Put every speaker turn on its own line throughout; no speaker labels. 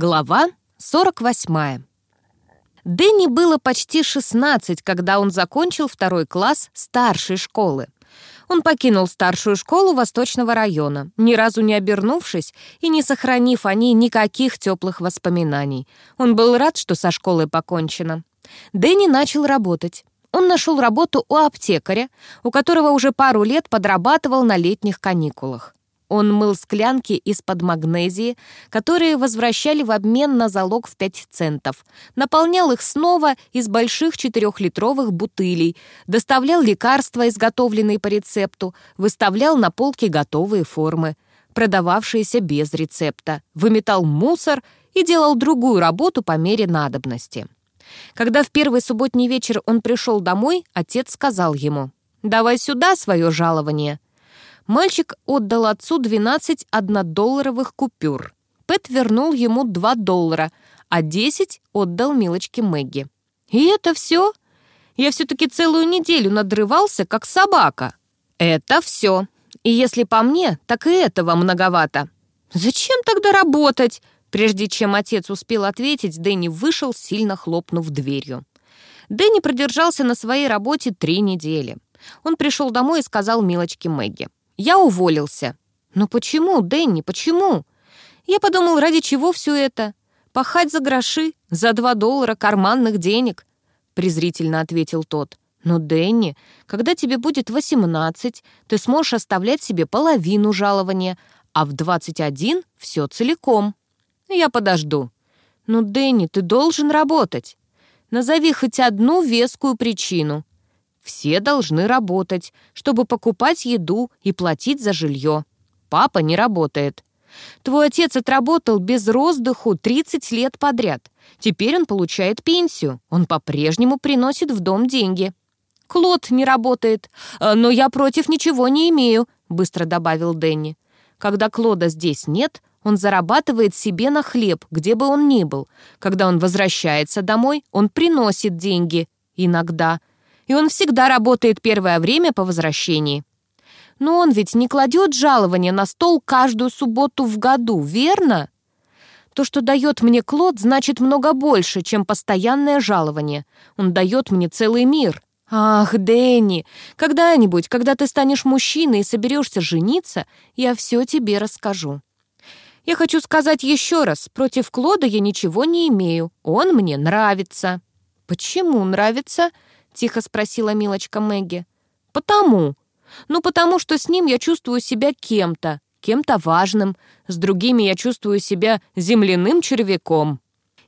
Глава 48. Дэнни было почти 16, когда он закончил второй класс старшей школы. Он покинул старшую школу Восточного района, ни разу не обернувшись и не сохранив о ней никаких теплых воспоминаний. Он был рад, что со школой покончено. Дэнни начал работать. Он нашел работу у аптекаря, у которого уже пару лет подрабатывал на летних каникулах. Он мыл склянки из-под магнезии, которые возвращали в обмен на залог в 5 центов, наполнял их снова из больших четырехлитровых бутылей, доставлял лекарства, изготовленные по рецепту, выставлял на полке готовые формы, продававшиеся без рецепта, выметал мусор и делал другую работу по мере надобности. Когда в первый субботний вечер он пришел домой, отец сказал ему, «Давай сюда свое жалование». Мальчик отдал отцу 12 однодолларовых купюр. Пэт вернул ему 2 доллара, а 10 отдал милочке Мэгги. «И это все? Я все-таки целую неделю надрывался, как собака». «Это все. И если по мне, так и этого многовато». «Зачем тогда работать?» Прежде чем отец успел ответить, Дэнни вышел, сильно хлопнув дверью. Дэнни продержался на своей работе три недели. Он пришел домой и сказал милочке Мэгги. Я уволился. Но почему, Дэнни, почему? Я подумал, ради чего все это? Пахать за гроши, за два доллара карманных денег, презрительно ответил тот. Но, Дэнни, когда тебе будет 18, ты сможешь оставлять себе половину жалования, а в 21 все целиком. Я подожду. Ну, Дэнни, ты должен работать. Назови хоть одну вескую причину. Все должны работать, чтобы покупать еду и платить за жилье. Папа не работает. Твой отец отработал без роздыху 30 лет подряд. Теперь он получает пенсию. Он по-прежнему приносит в дом деньги. Клод не работает. «Э, но я против ничего не имею, быстро добавил Дэнни. Когда Клода здесь нет, он зарабатывает себе на хлеб, где бы он ни был. Когда он возвращается домой, он приносит деньги. Иногда и он всегда работает первое время по возвращении. Но он ведь не кладет жалование на стол каждую субботу в году, верно? То, что дает мне Клод, значит много больше, чем постоянное жалование. Он дает мне целый мир. Ах, Дэнни, когда-нибудь, когда ты станешь мужчиной и соберешься жениться, я все тебе расскажу. Я хочу сказать еще раз, против Клода я ничего не имею. Он мне нравится. Почему нравится? Тихо спросила милочка Мэгги. «Потому. Ну, потому что с ним я чувствую себя кем-то, кем-то важным. С другими я чувствую себя земляным червяком».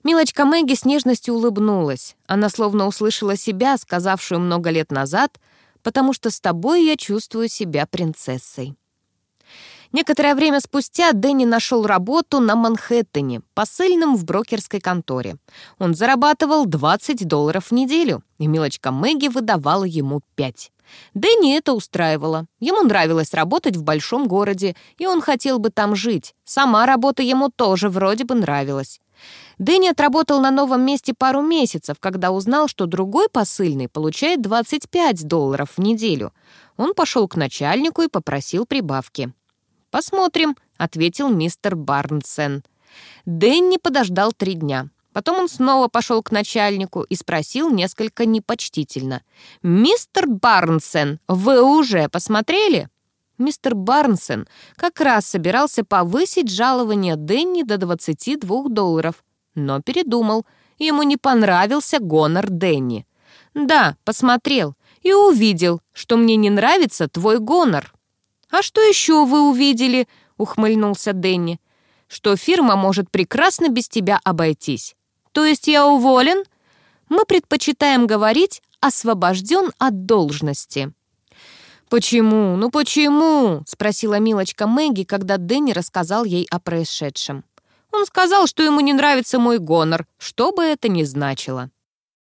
Милочка Мэгги с нежностью улыбнулась. Она словно услышала себя, сказавшую много лет назад, «потому что с тобой я чувствую себя принцессой». Некоторое время спустя Дэнни нашел работу на Манхэттене, посыльным в брокерской конторе. Он зарабатывал 20 долларов в неделю, и милочка Мэгги выдавала ему 5. Дэнни это устраивало. Ему нравилось работать в большом городе, и он хотел бы там жить. Сама работа ему тоже вроде бы нравилась. Дэнни отработал на новом месте пару месяцев, когда узнал, что другой посыльный получает 25 долларов в неделю. Он пошел к начальнику и попросил прибавки. «Посмотрим», — ответил мистер Барнсен. Дэнни подождал три дня. Потом он снова пошел к начальнику и спросил несколько непочтительно. «Мистер Барнсен, вы уже посмотрели?» Мистер Барнсен как раз собирался повысить жалование Дэнни до 22 долларов, но передумал. Ему не понравился гонор Дэнни. «Да, посмотрел и увидел, что мне не нравится твой гонор». «А что еще вы увидели?» — ухмыльнулся Дэнни. «Что фирма может прекрасно без тебя обойтись. То есть я уволен?» Мы предпочитаем говорить «освобожден от должности». «Почему? Ну почему?» — спросила милочка Мэгги, когда Дэнни рассказал ей о происшедшем. Он сказал, что ему не нравится мой гонор, что бы это ни значило.